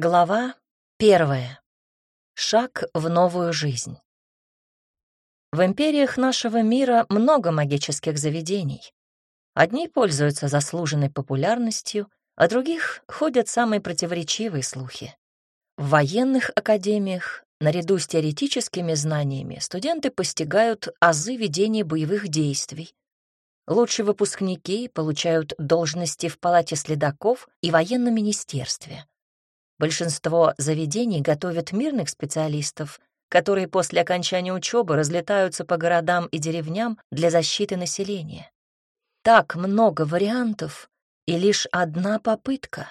Глава первая. Шаг в новую жизнь. В империях нашего мира много магических заведений. Одни пользуются заслуженной популярностью, а других ходят самые противоречивые слухи. В военных академиях, наряду с теоретическими знаниями, студенты постигают азы ведения боевых действий. Лучшие выпускники получают должности в палате следаков и военном министерстве. Большинство заведений готовят мирных специалистов, которые после окончания учебы разлетаются по городам и деревням для защиты населения. Так много вариантов и лишь одна попытка.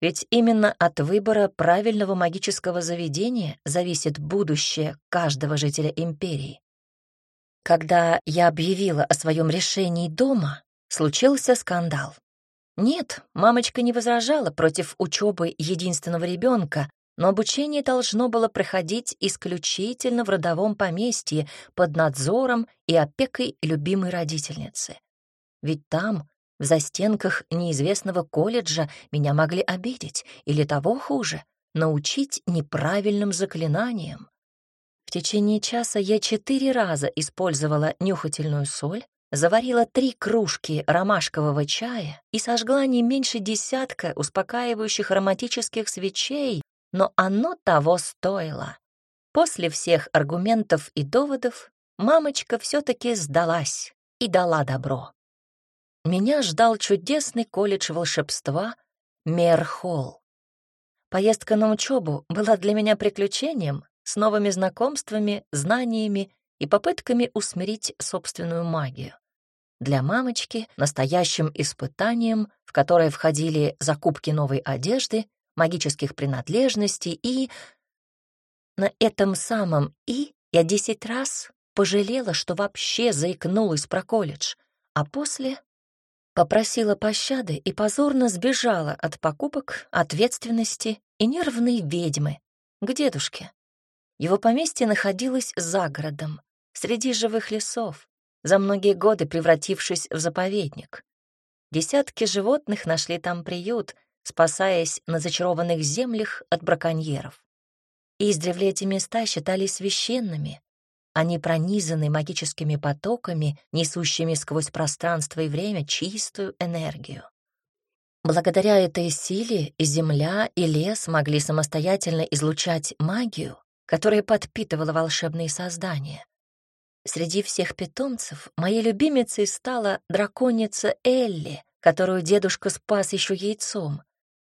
Ведь именно от выбора правильного магического заведения зависит будущее каждого жителя империи. Когда я объявила о своем решении дома, случился скандал. Нет, мамочка не возражала против учебы единственного ребенка, но обучение должно было проходить исключительно в родовом поместье под надзором и опекой любимой родительницы. Ведь там, в застенках неизвестного колледжа, меня могли обидеть, или того хуже, научить неправильным заклинаниям. В течение часа я четыре раза использовала нюхательную соль, заварила три кружки ромашкового чая и сожгла не меньше десятка успокаивающих ароматических свечей, но оно того стоило. После всех аргументов и доводов мамочка все-таки сдалась и дала добро. Меня ждал чудесный колледж волшебства Мерхолл. Поездка на учебу была для меня приключением с новыми знакомствами, знаниями и попытками усмирить собственную магию. Для мамочки — настоящим испытанием, в которое входили закупки новой одежды, магических принадлежностей и... На этом самом «и» я десять раз пожалела, что вообще заикнулась про колледж, а после попросила пощады и позорно сбежала от покупок, ответственности и нервной ведьмы к дедушке. Его поместье находилось за городом, среди живых лесов, за многие годы превратившись в заповедник. Десятки животных нашли там приют, спасаясь на зачарованных землях от браконьеров. Издревле эти места считались священными. Они пронизаны магическими потоками, несущими сквозь пространство и время чистую энергию. Благодаря этой силе и земля, и лес могли самостоятельно излучать магию, которая подпитывала волшебные создания. Среди всех питомцев моей любимицей стала драконица Элли, которую дедушка спас еще яйцом.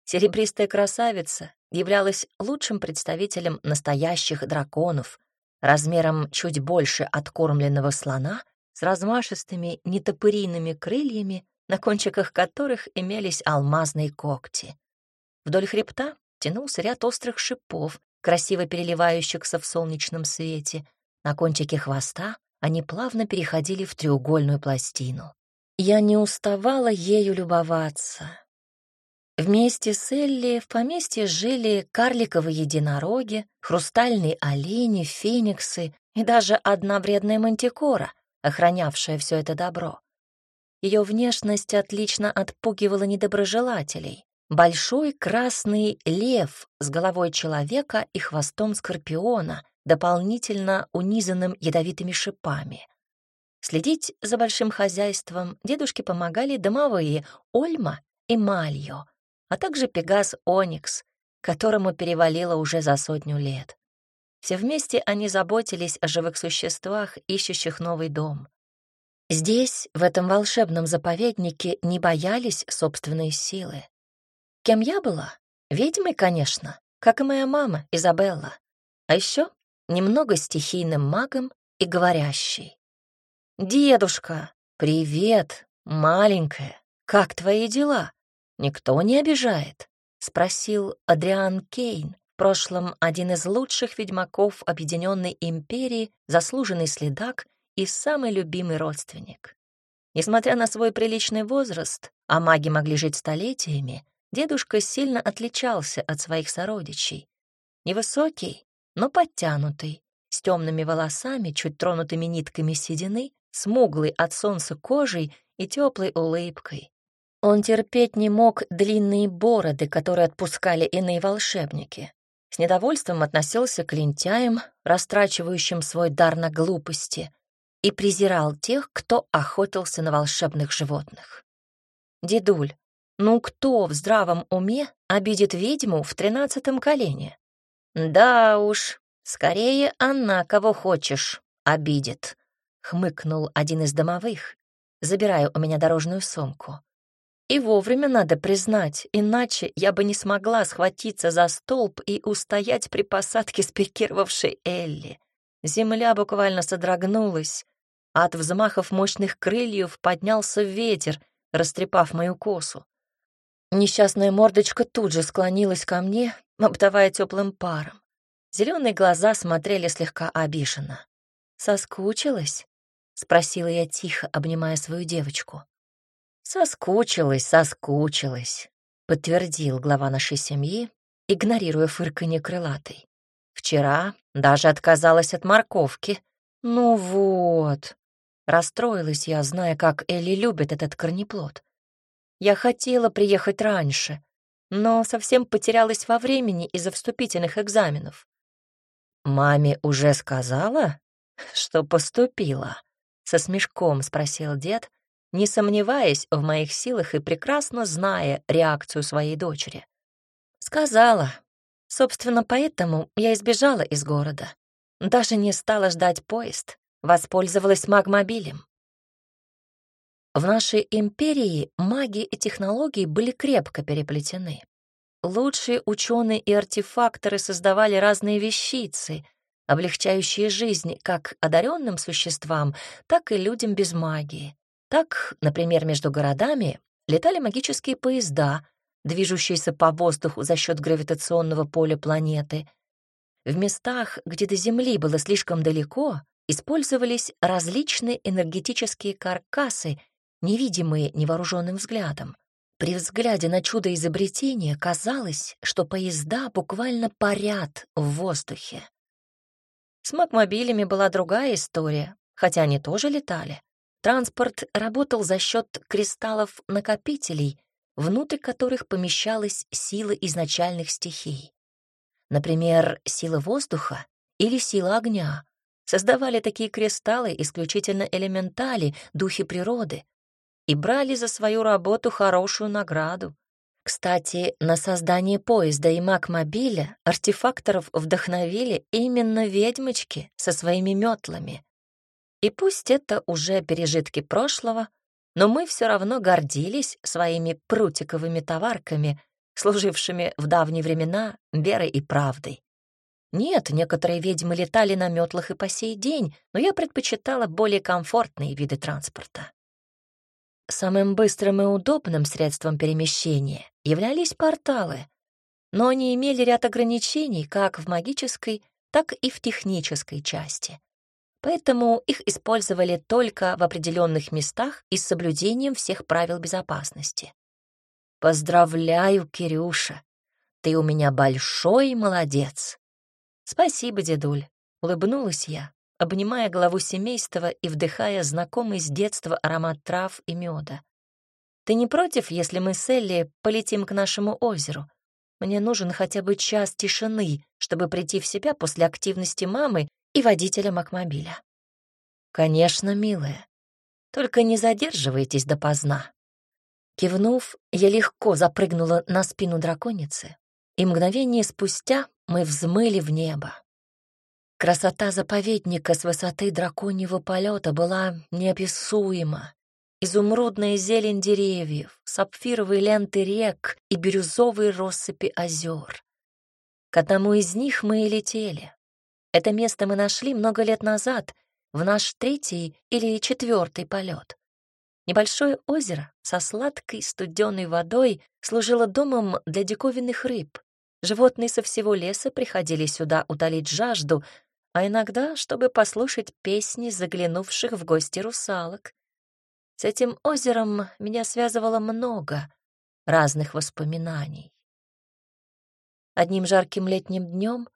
Серебристая красавица являлась лучшим представителем настоящих драконов, размером чуть больше откормленного слона, с размашистыми нетопыриными крыльями, на кончиках которых имелись алмазные когти. Вдоль хребта тянулся ряд острых шипов, красиво переливающихся в солнечном свете, на кончике хвоста они плавно переходили в треугольную пластину. Я не уставала ею любоваться. Вместе с Элли в поместье жили карликовые единороги, хрустальные олени, фениксы и даже одна вредная мантикора, охранявшая все это добро. Ее внешность отлично отпугивала недоброжелателей. Большой красный лев с головой человека и хвостом скорпиона, дополнительно унизанным ядовитыми шипами. Следить за большим хозяйством дедушке помогали домовые Ольма и Мальо, а также Пегас Оникс, которому перевалило уже за сотню лет. Все вместе они заботились о живых существах, ищущих новый дом. Здесь, в этом волшебном заповеднике, не боялись собственной силы. Кем я была? Ведьмой, конечно, как и моя мама, Изабелла. А еще немного стихийным магом и говорящий. «Дедушка, привет, маленькая, как твои дела? Никто не обижает?» — спросил Адриан Кейн, в прошлом один из лучших ведьмаков Объединенной Империи, заслуженный следак и самый любимый родственник. Несмотря на свой приличный возраст, а маги могли жить столетиями, дедушка сильно отличался от своих сородичей. Невысокий, но подтянутый, с темными волосами, чуть тронутыми нитками седины, смуглый от солнца кожей и теплой улыбкой. Он терпеть не мог длинные бороды, которые отпускали иные волшебники. С недовольством относился к лентяям, растрачивающим свой дар на глупости, и презирал тех, кто охотился на волшебных животных. «Дедуль, ну кто в здравом уме обидит ведьму в тринадцатом колене?» «Да уж, скорее она кого хочешь обидит», — хмыкнул один из домовых, забирая у меня дорожную сумку. И вовремя надо признать, иначе я бы не смогла схватиться за столб и устоять при посадке спикировавшей Элли. Земля буквально содрогнулась, а от взмахов мощных крыльев поднялся ветер, растрепав мою косу. Несчастная мордочка тут же склонилась ко мне, обдавая теплым паром. Зеленые глаза смотрели слегка обиженно. «Соскучилась?» — спросила я тихо, обнимая свою девочку. «Соскучилась, соскучилась», — подтвердил глава нашей семьи, игнорируя фырканье крылатой. «Вчера даже отказалась от морковки. Ну вот». Расстроилась я, зная, как Элли любит этот корнеплод. Я хотела приехать раньше, но совсем потерялась во времени из-за вступительных экзаменов. «Маме уже сказала, что поступила?» — со смешком спросил дед, не сомневаясь в моих силах и прекрасно зная реакцию своей дочери. Сказала. Собственно, поэтому я избежала из города. Даже не стала ждать поезд, воспользовалась магмобилем. В нашей империи магия и технологии были крепко переплетены. Лучшие ученые и артефакторы создавали разные вещицы, облегчающие жизнь как одаренным существам, так и людям без магии. Так, например, между городами летали магические поезда, движущиеся по воздуху за счет гравитационного поля планеты. В местах, где до Земли было слишком далеко, использовались различные энергетические каркасы, невидимые невооруженным взглядом. При взгляде на чудо изобретения казалось, что поезда буквально парят в воздухе. С макмобилями была другая история, хотя они тоже летали. Транспорт работал за счет кристаллов-накопителей, внутрь которых помещалась сила изначальных стихий. Например, сила воздуха или сила огня. Создавали такие кристаллы исключительно элементали, духи природы, и брали за свою работу хорошую награду. Кстати, на создание поезда и макмобиля артефакторов вдохновили именно ведьмочки со своими метлами. И пусть это уже пережитки прошлого, но мы все равно гордились своими прутиковыми товарками, служившими в давние времена верой и правдой. Нет, некоторые ведьмы летали на метлах и по сей день, но я предпочитала более комфортные виды транспорта. Самым быстрым и удобным средством перемещения являлись порталы, но они имели ряд ограничений как в магической, так и в технической части поэтому их использовали только в определенных местах и с соблюдением всех правил безопасности. «Поздравляю, Кирюша! Ты у меня большой молодец!» «Спасибо, дедуль!» — улыбнулась я, обнимая главу семейства и вдыхая знакомый с детства аромат трав и меда. «Ты не против, если мы с Элли полетим к нашему озеру? Мне нужен хотя бы час тишины, чтобы прийти в себя после активности мамы и водителя Макмобиля. «Конечно, милая. Только не задерживайтесь допоздна». Кивнув, я легко запрыгнула на спину драконицы, и мгновение спустя мы взмыли в небо. Красота заповедника с высоты драконьего полета была неописуема. Изумрудная зелень деревьев, сапфировые ленты рек и бирюзовые россыпи озер. К одному из них мы и летели. Это место мы нашли много лет назад, в наш третий или четвертый полет. Небольшое озеро со сладкой студеной водой служило домом для диковинных рыб. Животные со всего леса приходили сюда утолить жажду, а иногда, чтобы послушать песни заглянувших в гости русалок. С этим озером меня связывало много разных воспоминаний. Одним жарким летним днем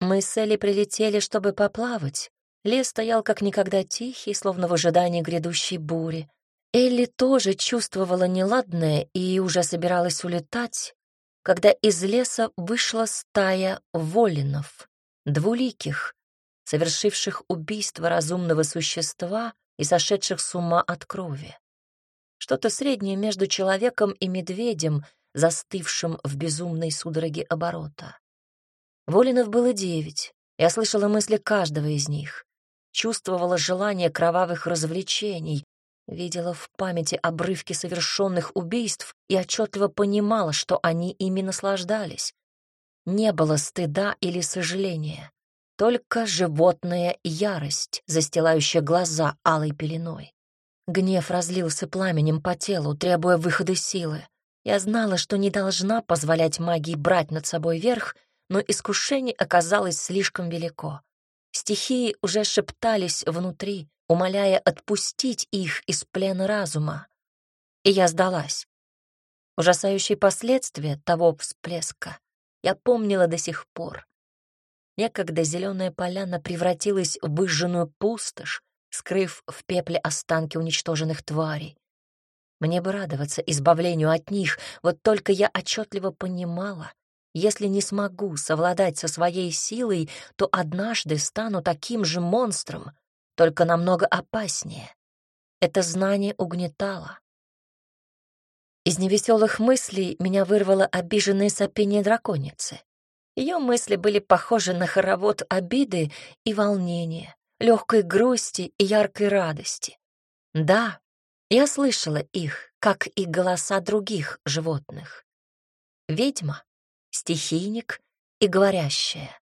мы с Элли прилетели, чтобы поплавать. Лес стоял как никогда тихий, словно в ожидании грядущей бури. Элли тоже чувствовала неладное и уже собиралась улетать, когда из леса вышла стая волинов, двуликих, совершивших убийство разумного существа и сошедших с ума от крови. Что-то среднее между человеком и медведем, застывшим в безумной судороге оборота. Волинов было девять. Я слышала мысли каждого из них. Чувствовала желание кровавых развлечений, видела в памяти обрывки совершенных убийств и отчетливо понимала, что они ими наслаждались. Не было стыда или сожаления, только животная ярость, застилающая глаза алой пеленой. Гнев разлился пламенем по телу, требуя выхода силы. Я знала, что не должна позволять магии брать над собой верх, но искушение оказалось слишком велико. Стихии уже шептались внутри, умоляя отпустить их из плена разума. И я сдалась. Ужасающие последствия того всплеска я помнила до сих пор. Некогда зеленая поляна превратилась в выжженную пустошь, скрыв в пепле останки уничтоженных тварей. Мне бы радоваться избавлению от них, вот только я отчетливо понимала, если не смогу совладать со своей силой, то однажды стану таким же монстром, только намного опаснее. Это знание угнетало. Из невеселых мыслей меня вырвало обиженное сопение драконицы. Ее мысли были похожи на хоровод обиды и волнения, легкой грусти и яркой радости. Да, я слышала их, как и голоса других животных. Ведьма стихийник и говорящая.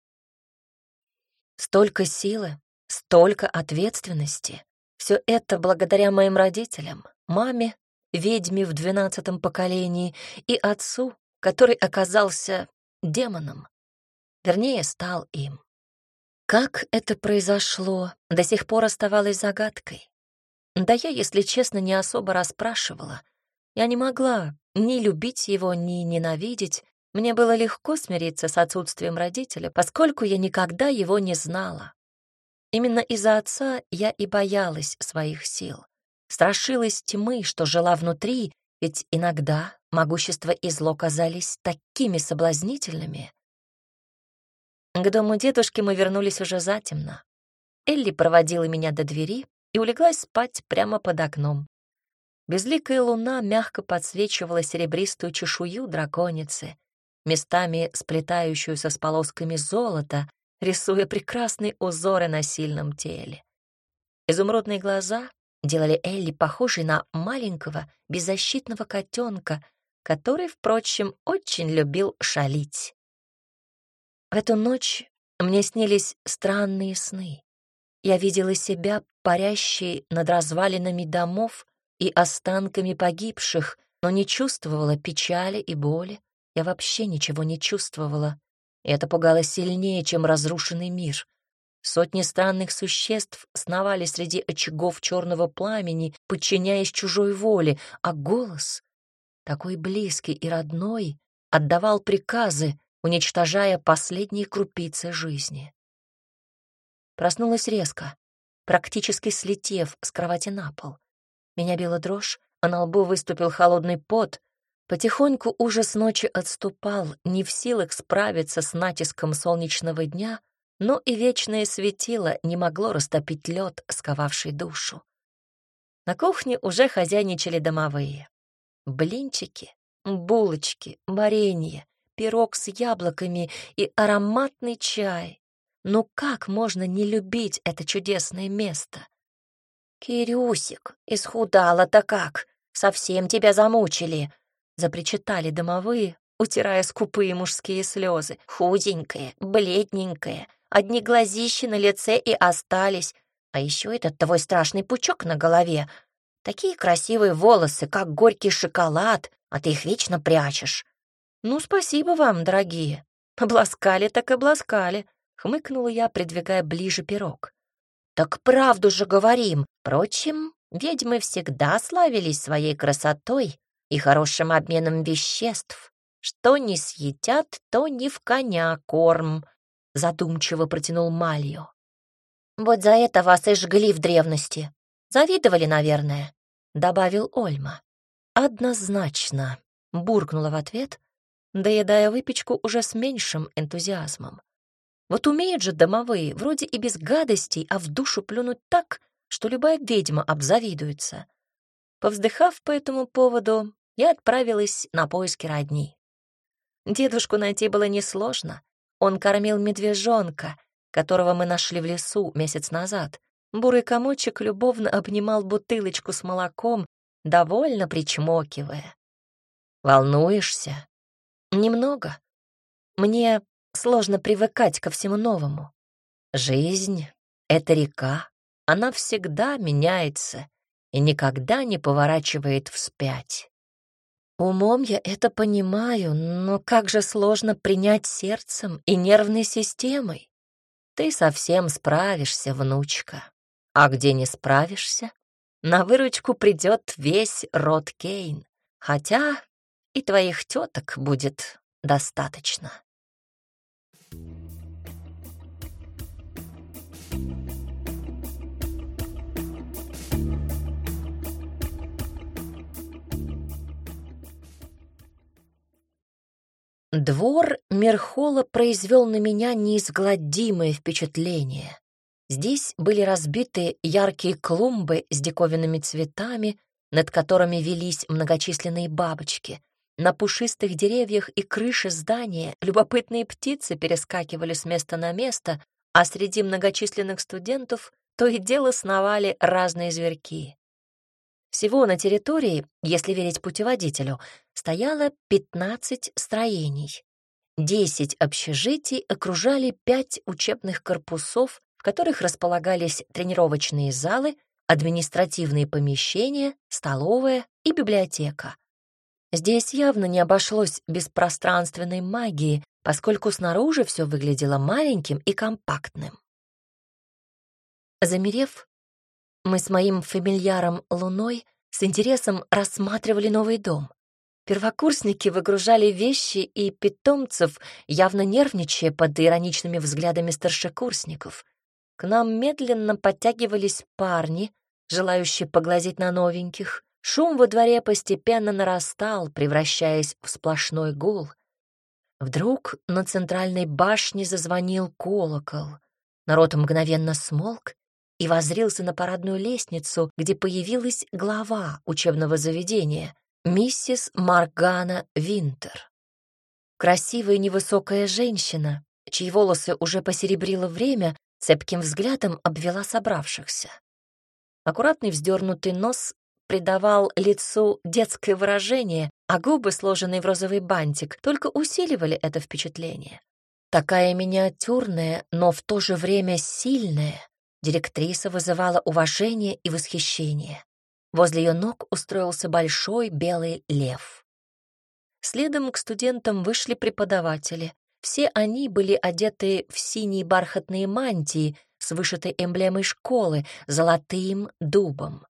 Столько силы, столько ответственности. Все это благодаря моим родителям, маме, ведьме в двенадцатом поколении, и отцу, который оказался демоном. Вернее, стал им. Как это произошло, до сих пор оставалось загадкой. Да я, если честно, не особо расспрашивала. Я не могла ни любить его, ни ненавидеть, мне было легко смириться с отсутствием родителя, поскольку я никогда его не знала. Именно из-за отца я и боялась своих сил. Страшилась тьмы, что жила внутри, ведь иногда могущество и зло казались такими соблазнительными. К дому дедушки мы вернулись уже затемно. Элли проводила меня до двери и улеглась спать прямо под окном. Безликая луна мягко подсвечивала серебристую чешую драконицы, местами сплетающуюся с полосками золота, рисуя прекрасные узоры на сильном теле. Изумрудные глаза делали Элли похожей на маленького беззащитного котенка, который, впрочем, очень любил шалить. В эту ночь мне снились странные сны. Я видела себя парящей над развалинами домов и останками погибших, но не чувствовала печали и боли, я вообще ничего не чувствовала, и это пугало сильнее, чем разрушенный мир. Сотни странных существ сновали среди очагов черного пламени, подчиняясь чужой воле, а голос, такой близкий и родной, отдавал приказы, уничтожая последние крупицы жизни. Проснулась резко, практически слетев с кровати на пол. Меня била дрожь, а на лбу выступил холодный пот, Потихоньку ужас ночи отступал, не в силах справиться с натиском солнечного дня, но и вечное светило не могло растопить лед, сковавший душу. На кухне уже хозяйничали домовые. Блинчики, булочки, варенье, пирог с яблоками и ароматный чай. Ну как можно не любить это чудесное место? «Кирюсик, исхудала-то как? Совсем тебя замучили!» запричитали домовые, утирая скупые мужские слезы. Худенькая, бледненькая, одни глазищи на лице и остались. А еще этот твой страшный пучок на голове. Такие красивые волосы, как горький шоколад, а ты их вечно прячешь. Ну, спасибо вам, дорогие. Обласкали так обласкали, хмыкнула я, придвигая ближе пирог. Так правду же говорим. Впрочем, ведьмы всегда славились своей красотой и хорошим обменом веществ. Что не съедят, то не в коня корм», — задумчиво протянул Мальо. «Вот за это вас и жгли в древности. Завидовали, наверное. добавил Ольма. «Однозначно», — буркнула в ответ, доедая выпечку уже с меньшим энтузиазмом. Вот умеют же домовые, вроде и без гадостей, а в душу плюнуть так, что любая ведьма обзавидуется. Повздыхав по этому поводу, я отправилась на поиски родни. Дедушку найти было несложно. Он кормил медвежонка, которого мы нашли в лесу месяц назад. Бурый комочек любовно обнимал бутылочку с молоком, довольно причмокивая. «Волнуешься?» «Немного. Мне сложно привыкать ко всему новому. Жизнь — это река, она всегда меняется и никогда не поворачивает вспять. Умом я это понимаю, но как же сложно принять сердцем и нервной системой. Ты совсем справишься, внучка. А где не справишься, на выручку придет весь род Кейн, хотя и твоих теток будет достаточно. Двор Мерхола произвел на меня неизгладимое впечатление. Здесь были разбиты яркие клумбы с диковинными цветами, над которыми велись многочисленные бабочки. На пушистых деревьях и крыше здания любопытные птицы перескакивали с места на место, а среди многочисленных студентов то и дело сновали разные зверьки. Всего на территории, если верить путеводителю, стояло 15 строений. 10 общежитий окружали 5 учебных корпусов, в которых располагались тренировочные залы, административные помещения, столовая и библиотека. Здесь явно не обошлось без пространственной магии, поскольку снаружи все выглядело маленьким и компактным. Замерев, мы с моим фамильяром Луной с интересом рассматривали новый дом. Первокурсники выгружали вещи и питомцев, явно нервничая под ироничными взглядами старшекурсников. К нам медленно подтягивались парни, желающие поглазеть на новеньких. Шум во дворе постепенно нарастал, превращаясь в сплошной гул. Вдруг на центральной башне зазвонил колокол. Народ мгновенно смолк, и возрился на парадную лестницу, где появилась глава учебного заведения, миссис Маргана Винтер. Красивая невысокая женщина, чьи волосы уже посеребрило время, цепким взглядом обвела собравшихся. Аккуратный вздернутый нос придавал лицу детское выражение, а губы, сложенные в розовый бантик, только усиливали это впечатление. Такая миниатюрная, но в то же время сильная, Директриса вызывала уважение и восхищение. Возле ее ног устроился большой белый лев. Следом к студентам вышли преподаватели. Все они были одеты в синие бархатные мантии с вышитой эмблемой школы, золотым дубом.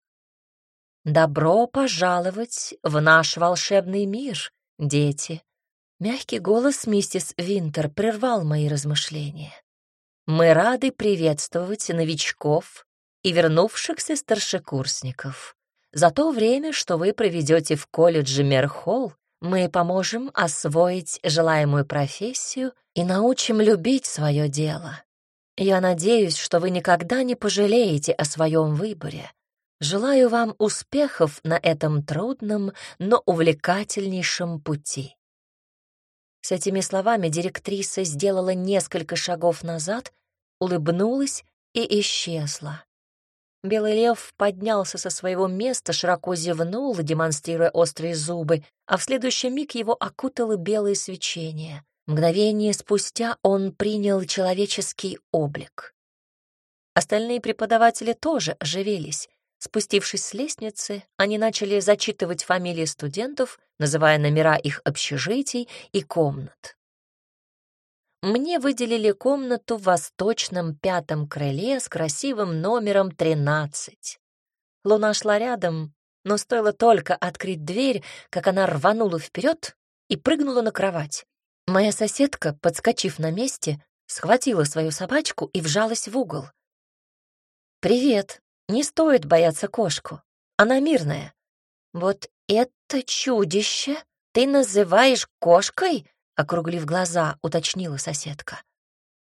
«Добро пожаловать в наш волшебный мир, дети!» Мягкий голос миссис Винтер прервал мои размышления. Мы рады приветствовать новичков и вернувшихся старшекурсников. За то время, что вы проведете в колледже Мерхолл, мы поможем освоить желаемую профессию и научим любить свое дело. Я надеюсь, что вы никогда не пожалеете о своем выборе. Желаю вам успехов на этом трудном, но увлекательнейшем пути. С этими словами директриса сделала несколько шагов назад, улыбнулась и исчезла. Белый лев поднялся со своего места, широко зевнул, демонстрируя острые зубы, а в следующий миг его окутало белое свечение. Мгновение спустя он принял человеческий облик. Остальные преподаватели тоже оживились. Спустившись с лестницы, они начали зачитывать фамилии студентов, называя номера их общежитий и комнат. Мне выделили комнату в восточном пятом крыле с красивым номером 13. Луна шла рядом, но стоило только открыть дверь, как она рванула вперед и прыгнула на кровать. Моя соседка, подскочив на месте, схватила свою собачку и вжалась в угол. «Привет», не стоит бояться кошку. она мирная. Вот это чудище ты называешь кошкой? Округлив глаза, уточнила соседка.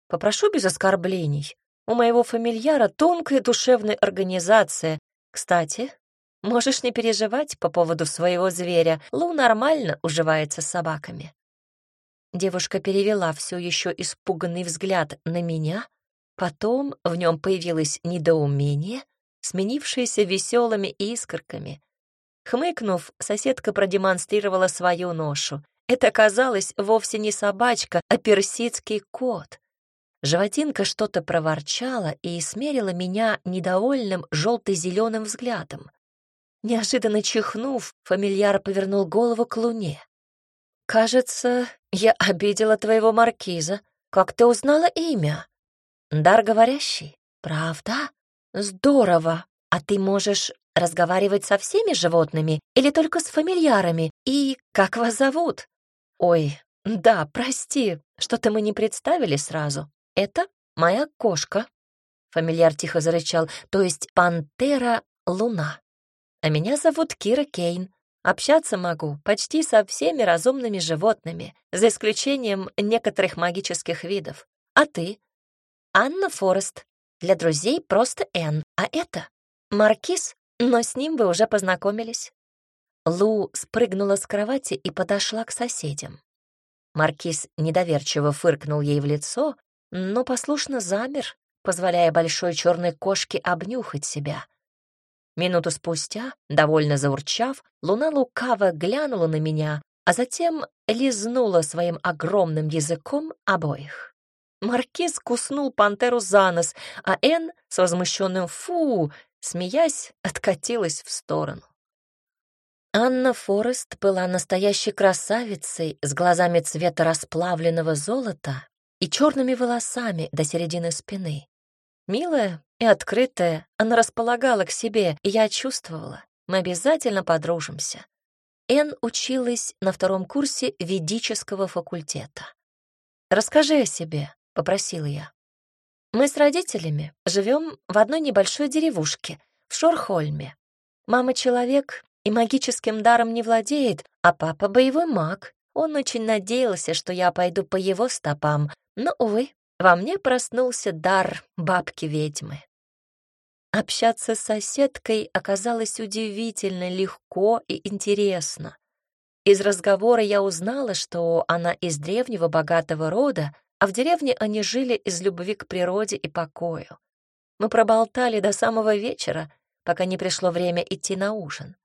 Попрошу без оскорблений. У моего фамильяра тонкая душевная организация. Кстати, можешь не переживать по поводу своего зверя. Лу нормально уживается с собаками. Девушка перевела все еще испуганный взгляд на меня, потом в нем появилось недоумение, сменившееся веселыми искорками. Хмыкнув, соседка продемонстрировала свою ношу. Это оказалось вовсе не собачка, а персидский кот. Животинка что-то проворчала и смерила меня недовольным желто-зеленым взглядом. Неожиданно чихнув, фамильяр повернул голову к луне. «Кажется, я обидела твоего маркиза. Как ты узнала имя?» «Дар говорящий. Правда? Здорово. А ты можешь разговаривать со всеми животными или только с фамильярами? И как вас зовут?» «Ой, да, прости, что-то мы не представили сразу. Это моя кошка». Фамильяр тихо зарычал, то есть пантера Луна. А меня зовут Кира Кейн. Общаться могу почти со всеми разумными животными, за исключением некоторых магических видов. А ты? Анна Форест. Для друзей просто Энн. А это Маркиз, но с ним вы уже познакомились. Лу спрыгнула с кровати и подошла к соседям. Маркиз недоверчиво фыркнул ей в лицо, но послушно замер, позволяя большой черной кошке обнюхать себя. Минуту спустя, довольно заурчав, луна лукаво глянула на меня, а затем лизнула своим огромным языком обоих. Маркиз куснул пантеру за нос, а Энн с возмущенным «фу», смеясь, откатилась в сторону. Анна Форест была настоящей красавицей с глазами цвета расплавленного золота и черными волосами до середины спины. Милая и открытая, она располагала к себе, и я чувствовала, мы обязательно подружимся. Эн училась на втором курсе ведического факультета. «Расскажи о себе», — попросила я. «Мы с родителями живем в одной небольшой деревушке, в Шорхольме. Мама человек и магическим даром не владеет, а папа боевой маг. Он очень надеялся, что я пойду по его стопам, но, увы, во мне проснулся дар бабки-ведьмы. Общаться с соседкой оказалось удивительно легко и интересно. Из разговора я узнала, что она из древнего богатого рода, а в деревне они жили из любви к природе и покою. Мы проболтали до самого вечера, пока не пришло время идти на ужин.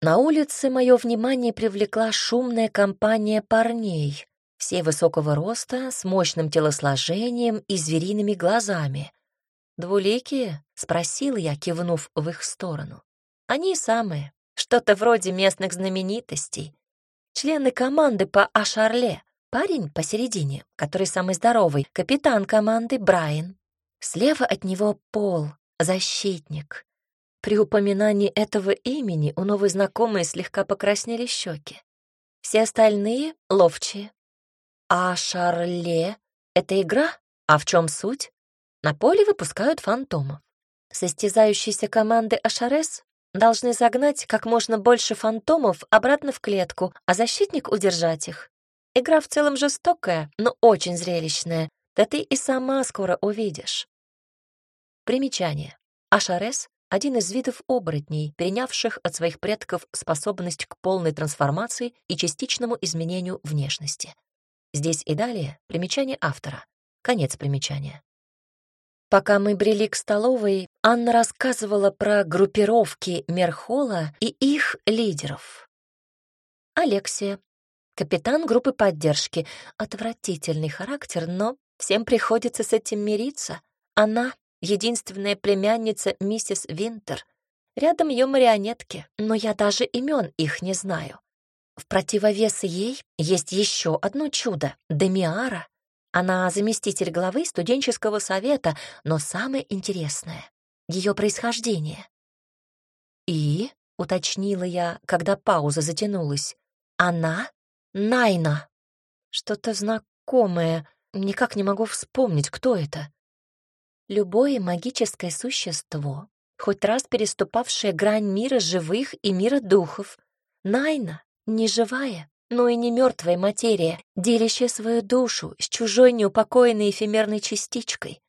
На улице мое внимание привлекла шумная компания парней, все высокого роста, с мощным телосложением и звериными глазами. «Двуликие?» — спросил я, кивнув в их сторону. «Они самые, что-то вроде местных знаменитостей. Члены команды по Ашарле. Парень посередине, который самый здоровый, капитан команды Брайан. Слева от него Пол, защитник. При упоминании этого имени у новой знакомой слегка покраснели щеки. Все остальные — ловчие, а Шарле — это игра? А в чем суть? На поле выпускают фантомов. Состязающиеся команды Ашарес должны загнать как можно больше фантомов обратно в клетку, а защитник — удержать их. Игра в целом жестокая, но очень зрелищная. Да ты и сама скоро увидишь. Примечание. Ашарес — один из видов оборотней, перенявших от своих предков способность к полной трансформации и частичному изменению внешности. Здесь и далее примечание автора. Конец примечания. Пока мы брели к столовой, Анна рассказывала про группировки Мерхола и их лидеров. Алексия, капитан группы поддержки, отвратительный характер, но всем приходится с этим мириться. Она — единственная племянница миссис Винтер. Рядом ее марионетки, но я даже имен их не знаю. В противовес ей есть еще одно чудо — Демиара. Она заместитель главы студенческого совета, но самое интересное — ее происхождение. «И?» — уточнила я, когда пауза затянулась. «Она — Найна. Что-то знакомое, никак не могу вспомнить, кто это». Любое магическое существо, хоть раз переступавшая грань мира живых и мира духов. Найна — не живая, но и не мертвая материя, делящая свою душу с чужой неупокоенной эфемерной частичкой.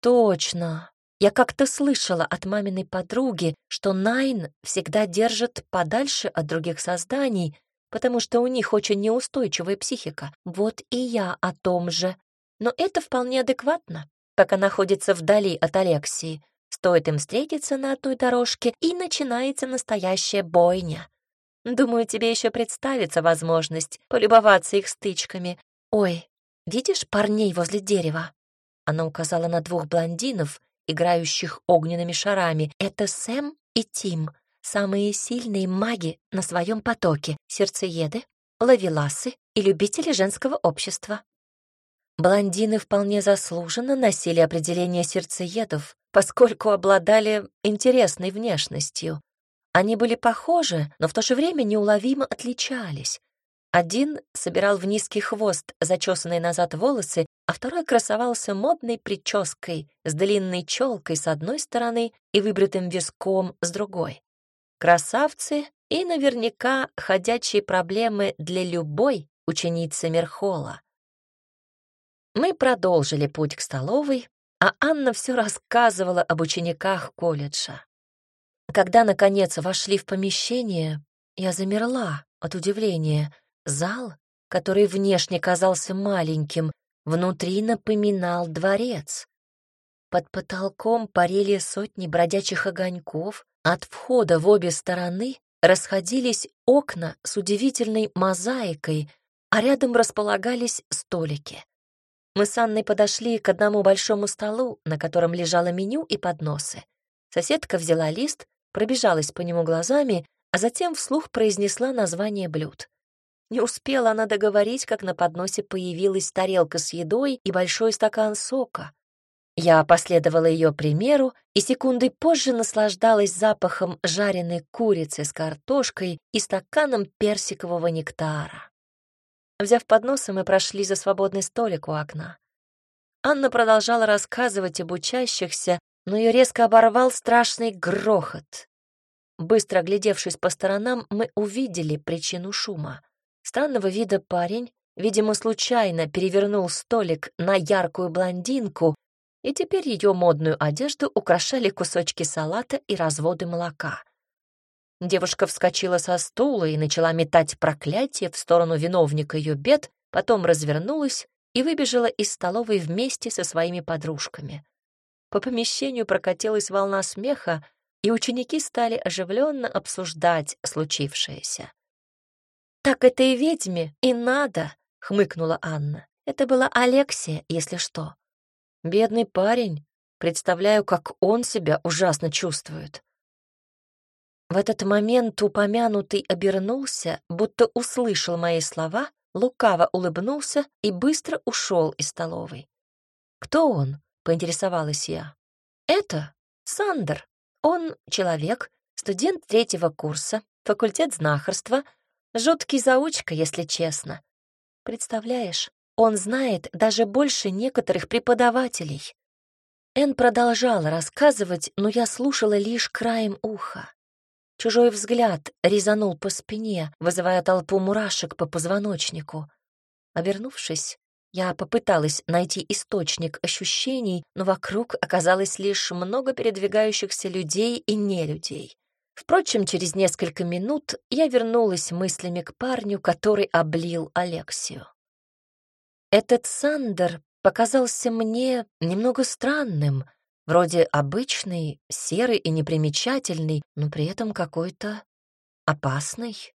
Точно. Я как-то слышала от маминой подруги, что Найн всегда держит подальше от других созданий, потому что у них очень неустойчивая психика. Вот и я о том же. Но это вполне адекватно, пока находится вдали от Алексии. Стоит им встретиться на одной дорожке, и начинается настоящая бойня. Думаю, тебе еще представится возможность полюбоваться их стычками. Ой, видишь парней возле дерева? Она указала на двух блондинов, играющих огненными шарами. Это Сэм и Тим, самые сильные маги на своем потоке, сердцееды, лавеласы и любители женского общества. Блондины вполне заслуженно носили определение сердцеедов, поскольку обладали интересной внешностью. Они были похожи, но в то же время неуловимо отличались. Один собирал в низкий хвост зачесанные назад волосы, а второй красовался модной прической с длинной челкой с одной стороны и выбритым виском с другой. Красавцы и наверняка ходячие проблемы для любой ученицы Мерхола. Мы продолжили путь к столовой, а Анна все рассказывала об учениках колледжа. Когда, наконец, вошли в помещение, я замерла от удивления. Зал, который внешне казался маленьким, внутри напоминал дворец. Под потолком парили сотни бродячих огоньков, от входа в обе стороны расходились окна с удивительной мозаикой, а рядом располагались столики. Мы с Анной подошли к одному большому столу, на котором лежало меню и подносы. Соседка взяла лист, пробежалась по нему глазами, а затем вслух произнесла название блюд. Не успела она договорить, как на подносе появилась тарелка с едой и большой стакан сока. Я последовала ее примеру и секунды позже наслаждалась запахом жареной курицы с картошкой и стаканом персикового нектара. Взяв подносы, мы прошли за свободный столик у окна. Анна продолжала рассказывать об учащихся, но ее резко оборвал страшный грохот. Быстро оглядевшись по сторонам, мы увидели причину шума. Странного вида парень, видимо, случайно перевернул столик на яркую блондинку, и теперь ее модную одежду украшали кусочки салата и разводы молока. Девушка вскочила со стула и начала метать проклятие в сторону виновника ее бед, потом развернулась и выбежала из столовой вместе со своими подружками. По помещению прокатилась волна смеха, и ученики стали оживленно обсуждать случившееся. «Так это и ведьме, и надо», — хмыкнула Анна. «Это была Алексия, если что». «Бедный парень. Представляю, как он себя ужасно чувствует». В этот момент упомянутый обернулся, будто услышал мои слова, лукаво улыбнулся и быстро ушел из столовой. «Кто он?» — поинтересовалась я. «Это Сандер. Он человек, студент третьего курса, факультет знахарства, жуткий заучка, если честно. Представляешь, он знает даже больше некоторых преподавателей». Эн продолжала рассказывать, но я слушала лишь краем уха. Чужой взгляд резанул по спине, вызывая толпу мурашек по позвоночнику. Обернувшись, я попыталась найти источник ощущений, но вокруг оказалось лишь много передвигающихся людей и нелюдей. Впрочем, через несколько минут я вернулась мыслями к парню, который облил Алексию. Этот Сандер показался мне немного странным — Вроде обычный, серый и непримечательный, но при этом какой-то опасный.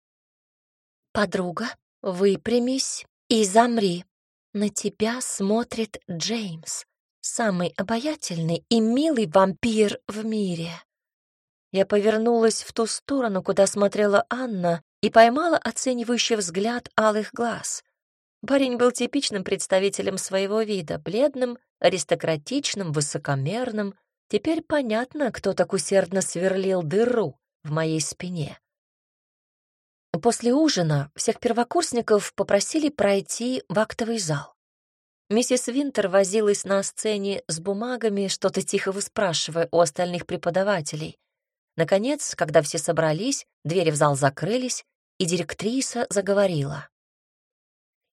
«Подруга, выпрямись и замри. На тебя смотрит Джеймс, самый обаятельный и милый вампир в мире». Я повернулась в ту сторону, куда смотрела Анна, и поймала оценивающий взгляд алых глаз. Парень был типичным представителем своего вида, бледным, аристократичным, высокомерным. Теперь понятно, кто так усердно сверлил дыру в моей спине. После ужина всех первокурсников попросили пройти в актовый зал. Миссис Винтер возилась на сцене с бумагами, что-то тихо выспрашивая у остальных преподавателей. Наконец, когда все собрались, двери в зал закрылись, и директриса заговорила.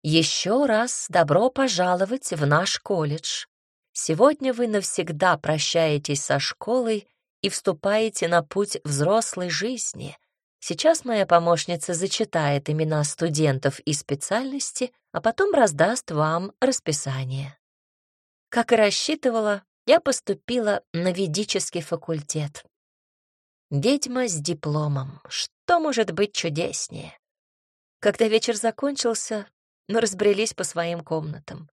«Еще раз добро пожаловать в наш колледж. Сегодня вы навсегда прощаетесь со школой и вступаете на путь взрослой жизни. Сейчас моя помощница зачитает имена студентов и специальности, а потом раздаст вам расписание. Как и рассчитывала, я поступила на ведический факультет. Ведьма с дипломом. Что может быть чудеснее? Когда вечер закончился, мы разбрелись по своим комнатам.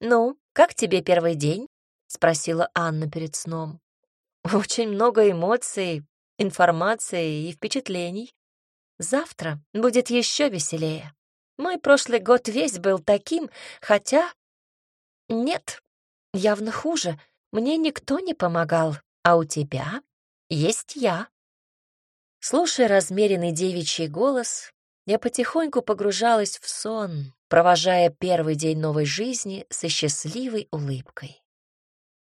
«Ну, как тебе первый день?» — спросила Анна перед сном. «Очень много эмоций, информации и впечатлений. Завтра будет еще веселее. Мой прошлый год весь был таким, хотя... Нет, явно хуже. Мне никто не помогал, а у тебя есть я. Слушая размеренный девичий голос, я потихоньку погружалась в сон, провожая первый день новой жизни со счастливой улыбкой.